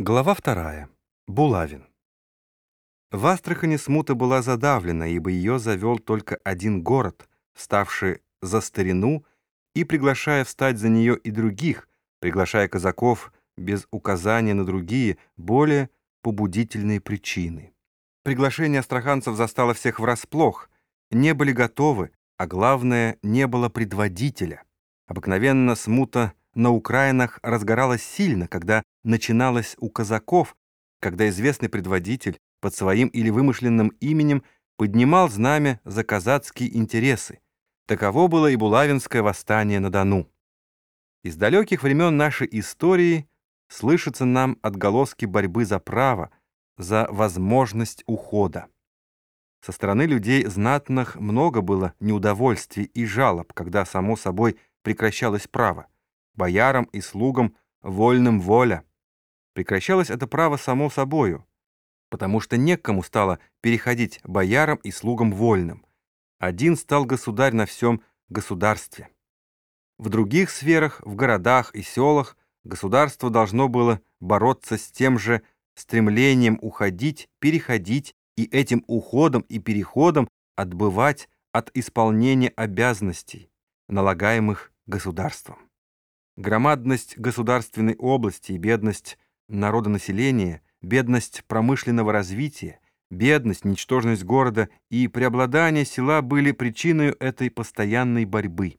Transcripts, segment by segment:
Глава вторая. Булавин. В Астрахани смута была задавлена, ибо ее завел только один город, ставший за старину и приглашая встать за нее и других, приглашая казаков без указания на другие, более побудительные причины. Приглашение астраханцев застало всех врасплох, не были готовы, а главное, не было предводителя. Обыкновенно смута на Украинах разгоралась сильно, когда начиналась у казаков, когда известный предводитель под своим или вымышленным именем поднимал знамя за казацкие интересы. Таково было и Булавинское восстание на Дону. Из далеких времен нашей истории слышатся нам отголоски борьбы за право, за возможность ухода. Со стороны людей знатных много было неудовольствий и жалоб, когда, само собой, прекращалось право боярам и слугам вольным воля. Прекращалось это право само собою, потому что некому стало переходить боярам и слугам вольным. Один стал государь на всем государстве. В других сферах, в городах и селах, государство должно было бороться с тем же стремлением уходить, переходить и этим уходом и переходом отбывать от исполнения обязанностей, налагаемых государством. Громадность государственной области и бедность народонаселения, бедность промышленного развития, бедность, ничтожность города и преобладание села были причиной этой постоянной борьбы.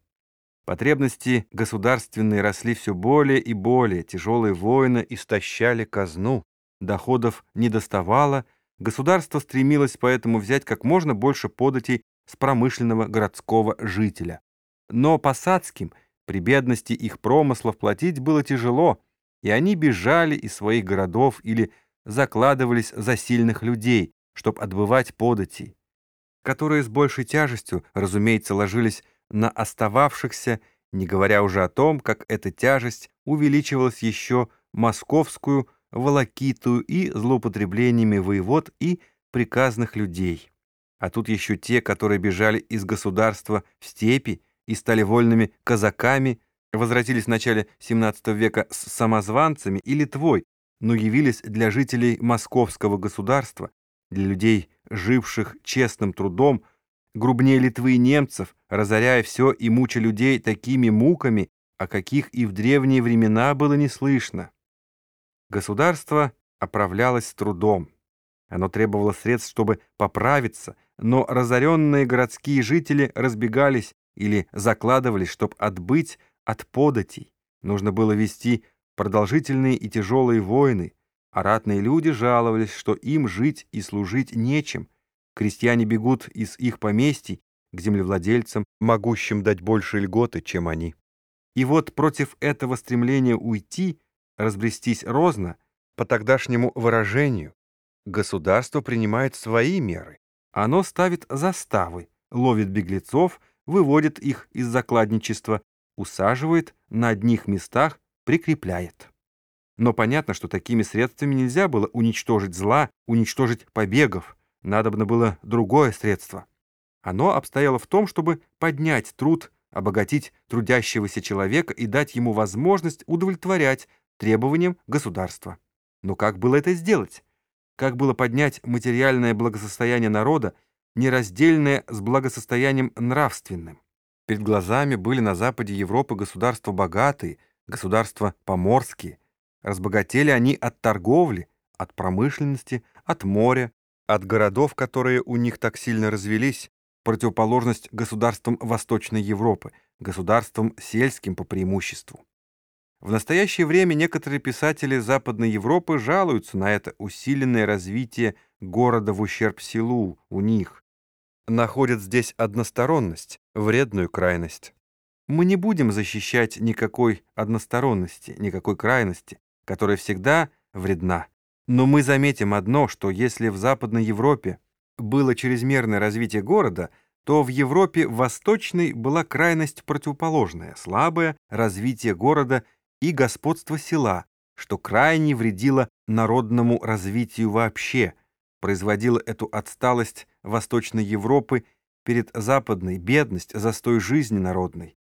Потребности государственные росли все более и более, тяжелые войны истощали казну, доходов не доставало, государство стремилось поэтому взять как можно больше податей с промышленного городского жителя. Но посадским – при бедности их промыслов платить было тяжело, и они бежали из своих городов или закладывались за сильных людей, чтобы отбывать подати, которые с большей тяжестью, разумеется, ложились на остававшихся, не говоря уже о том, как эта тяжесть увеличивалась еще московскую, волокитую и злоупотреблениями воевод и приказных людей. А тут еще те, которые бежали из государства в степи, и стали вольными казаками, возвратились в начале XVII века с самозванцами и Литвой, но явились для жителей московского государства, для людей, живших честным трудом, грубнее Литвы и немцев, разоряя все и муча людей такими муками, о каких и в древние времена было не слышно. Государство оправлялось трудом. Оно требовало средств, чтобы поправиться, но разоренные городские жители разбегались или закладывались, чтобы отбыть от податей. Нужно было вести продолжительные и тяжелые войны, а ратные люди жаловались, что им жить и служить нечем. Крестьяне бегут из их поместий к землевладельцам, могущим дать больше льготы, чем они. И вот против этого стремления уйти, разбрестись розно, по тогдашнему выражению, государство принимает свои меры. Оно ставит заставы, ловит беглецов, выводит их из закладничества, усаживает на одних местах, прикрепляет. Но понятно, что такими средствами нельзя было уничтожить зла, уничтожить побегов. Надобно было другое средство. Оно обстояло в том, чтобы поднять труд, обогатить трудящегося человека и дать ему возможность удовлетворять требованиям государства. Но как было это сделать? Как было поднять материальное благосостояние народа нераздельное с благосостоянием нравственным. Перед глазами были на западе Европы государства богатые, государства поморские. Разбогатели они от торговли, от промышленности, от моря, от городов, которые у них так сильно развелись, противоположность государствам Восточной Европы, государствам сельским по преимуществу. В настоящее время некоторые писатели Западной Европы жалуются на это усиленное развитие города в ущерб селу у них, находят здесь односторонность, вредную крайность. Мы не будем защищать никакой односторонности, никакой крайности, которая всегда вредна. Но мы заметим одно, что если в Западной Европе было чрезмерное развитие города, то в Европе Восточной была крайность противоположная, слабое развитие города и господство села, что крайне вредило народному развитию вообще, производило эту отсталость Восточной Европы перед Западной, бедность, застой жизни народной.